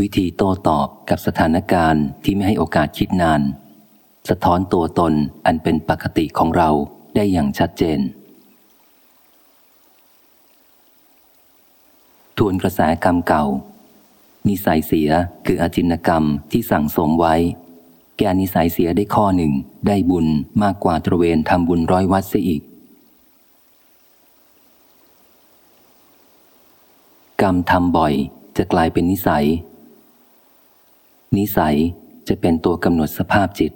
วิธีโต้ตอบกับสถานการณ์ที่ไม่ให้โอกาสคิดนาน สะท้อนตัวตนอันเป็นปกติของเราได้อย่างชัดเจน ทวนกระแสกรรมเก่า นิสัยเสียคืออาจินกรรมที่สั่งสมไว้ แกนิสัยเสียได้ข้อหนึ่ง ได้บุญมากกว่าตระเวนทำบุญร้อยวัดเสียอีก กรรมทำบ่อยจะกลายเป็นนิสัย นิสัยจะเป็นตัวกำหนดสภาพจิต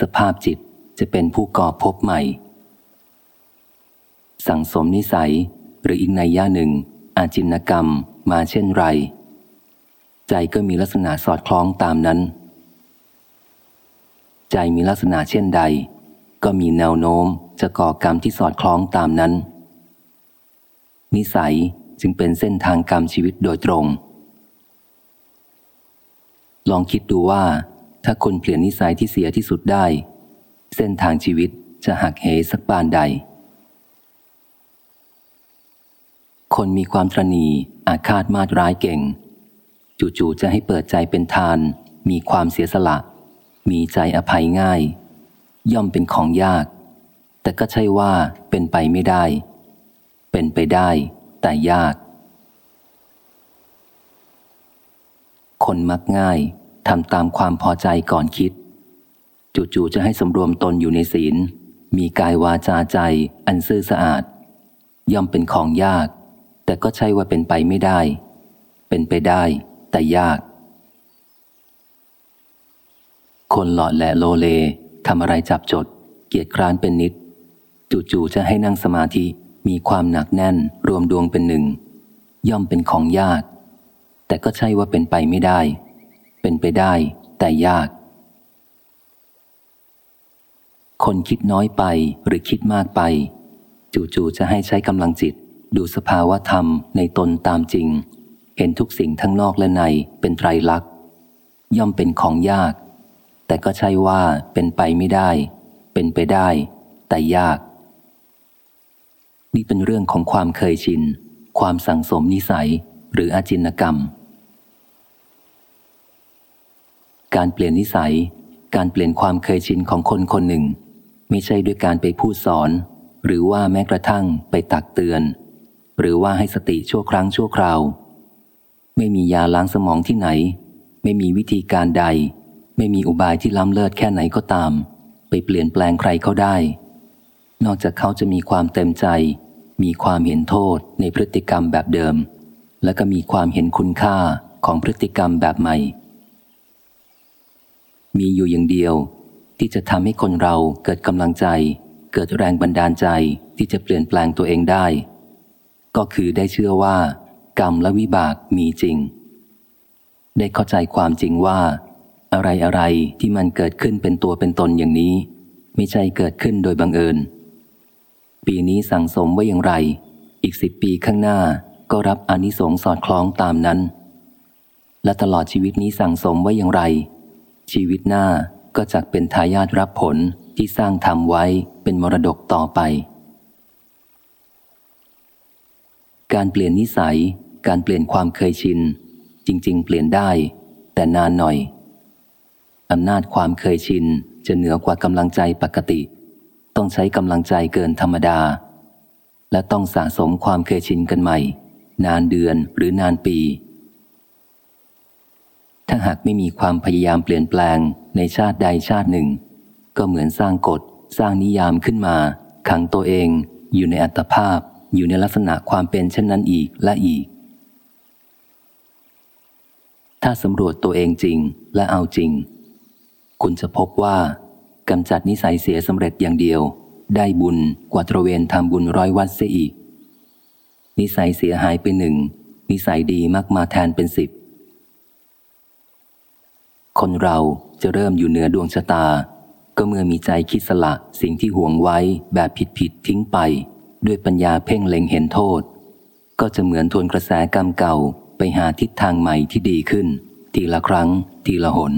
สภาพจิตจะเป็นผู้ก่อพบใหม่ สั่งสมนิสัยหรืออีกในย่าหนึ่ง อาจินกรรมมาเช่นไร ใจก็มีลักษณะสอดคล้องตามนั้น ใจมีลักษณะเช่นใด ก็มีแนวโน้มจะก่อกรรมที่สอดคล้องตามนั้น นิสัยจึงเป็นเส้นทางกรรมชีวิตโดยตรง ลองคิดดูว่า ถ้าคนเปลี่ยนนิสัยที่เสียที่สุดได้ เส้นทางชีวิตจะหักเหสักปานใด คนมีความตรณีอาฆาตมาดร้ายเก่ง จู่ๆจะให้เปิดใจเป็นทาน มีความเสียสละ มีใจอภัยง่าย ย่อมเป็นของยาก แต่ก็ใช่ว่าเป็นไปไม่ได้ เป็นไปได้ แต่ยาก คนมักง่าย ทำตามความพอใจก่อนคิด จู่ๆจะให้สำรวมตนอยู่ในศีล มีกายวาจาใจ อันซื่อสะอาด ย่อมเป็นของยาก แต่ก็ใช่ว่าเป็นไปไม่ได้ เป็นไปได้ แต่ยาก คนหล่อแหละโลเลทำอะไรจับจด เกียรคร้านเป็นนิด จู่ๆจะให้นั่งสมาธิมีความหนักแน่น รวมดวงเป็นหนึ่ง ย่อมเป็นของยาก แต่ก็ใช่ว่าเป็นไปไม่ได้ เป็นไปได้ แต่ยาก คนคิดน้อยไปหรือคิดมากไป จู่ๆจะให้ใช้กำลังจิต ดูสภาวะธรรมในตนตามจริง เห็นทุกสิ่งทั้งนอกและในเป็นไตรลักษณ์ย่อมเป็นของยาก แต่ก็ใช่ว่าเป็นไปไม่ได้ เป็นไปได้ แต่ยาก นี่เป็นเรื่องของความเคยชิน ความสังสมนิสัยหรืออาจินกรรม การเปลี่ยนนิสัย การเปลี่ยนความเคยชินของคนคนหนึ่ง ไม่ใช่ด้วยการไปพูดสอน หรือว่าแม้กระทั่งไปตักเตือน หรือว่าให้สติชั่วครั้งชั่วคราว ไม่มียาล้างสมองที่ไหน ไม่มีวิธีการใด ไม่มีอุบายที่ล้ำเลิศแค่ไหนก็ตาม ไปเปลี่ยนแปลงใครเขาได้ นอกจากเขาจะมีความเต็มใจ มีความเห็นโทษในพฤติกรรมแบบเดิม และก็มีความเห็นคุณค่าของพฤติกรรมแบบใหม่ มีอยู่อย่างเดียว ที่จะทำให้คนเราเกิดกำลังใจ เกิดแรงบันดาลใจที่จะเปลี่ยนแปลงตัวเองได้ ก็คือได้เชื่อว่า กรรมและวิบากมีจริง ได้เข้าใจความจริงว่า อะไรอะไรที่มันเกิดขึ้นเป็นตัวเป็นตนอย่างนี้ ไม่ใช่เกิดขึ้นโดยบังเอิญ ปีนี้สั่งสมไว้อย่างไร อีกสิบปีข้างหน้าก็รับอนิสงส์สอดคล้องตามนั้น และตลอดชีวิตนี้สั่งสมไว้อย่างไร ชีวิตหน้าก็จะเป็นทายาทรับผลที่สร้างทำไว้เป็นมรดกต่อไป การเปลี่ยนนิสัย การเปลี่ยนความเคยชิน จริง ๆ เปลี่ยนได้ แต่นานหน่อยอำนาจความเคยชินจะเหนือกว่ากำลังใจปกติ ต้องใช้กำลังใจเกินธรรมดา และต้องสะสมความเคยชินกันใหม่ นานเดือนหรือนานปี ถ้าหากไม่มีความพยายามเปลี่ยนแปลงในชาติใดชาติหนึ่ง ก็เหมือนสร้างกฎ สร้างนิยามขึ้นมา ขังตัวเอง อยู่ในอัตภาพ อยู่ในลักษณะความเป็นเช่นนั้นอีกและอีก ถ้าสำรวจตัวเองจริงและเอาจริง คุณจะพบว่ากำจัดนิสัยเสียสำเร็จอย่างเดียว ได้บุญกว่าตระเวนทำบุญร้อยวัดเสียอีก นิสัยเสียหายไปหนึ่งนิสัยดีมักมาแทนเป็นสิบ คนเราจะเริ่มอยู่เหนือดวงชะตา ก็เมื่อมีใจคิดสละสิ่งที่ห่วงไว้แบบผิดผิดทิ้งไป ด้วยปัญญาเพ่งเล็งเห็นโทษ ก็จะเหมือนทวนกระแสกรรมเก่าไปหาทิศทางใหม่ที่ดีขึ้น ทีละครั้ง ทีละหน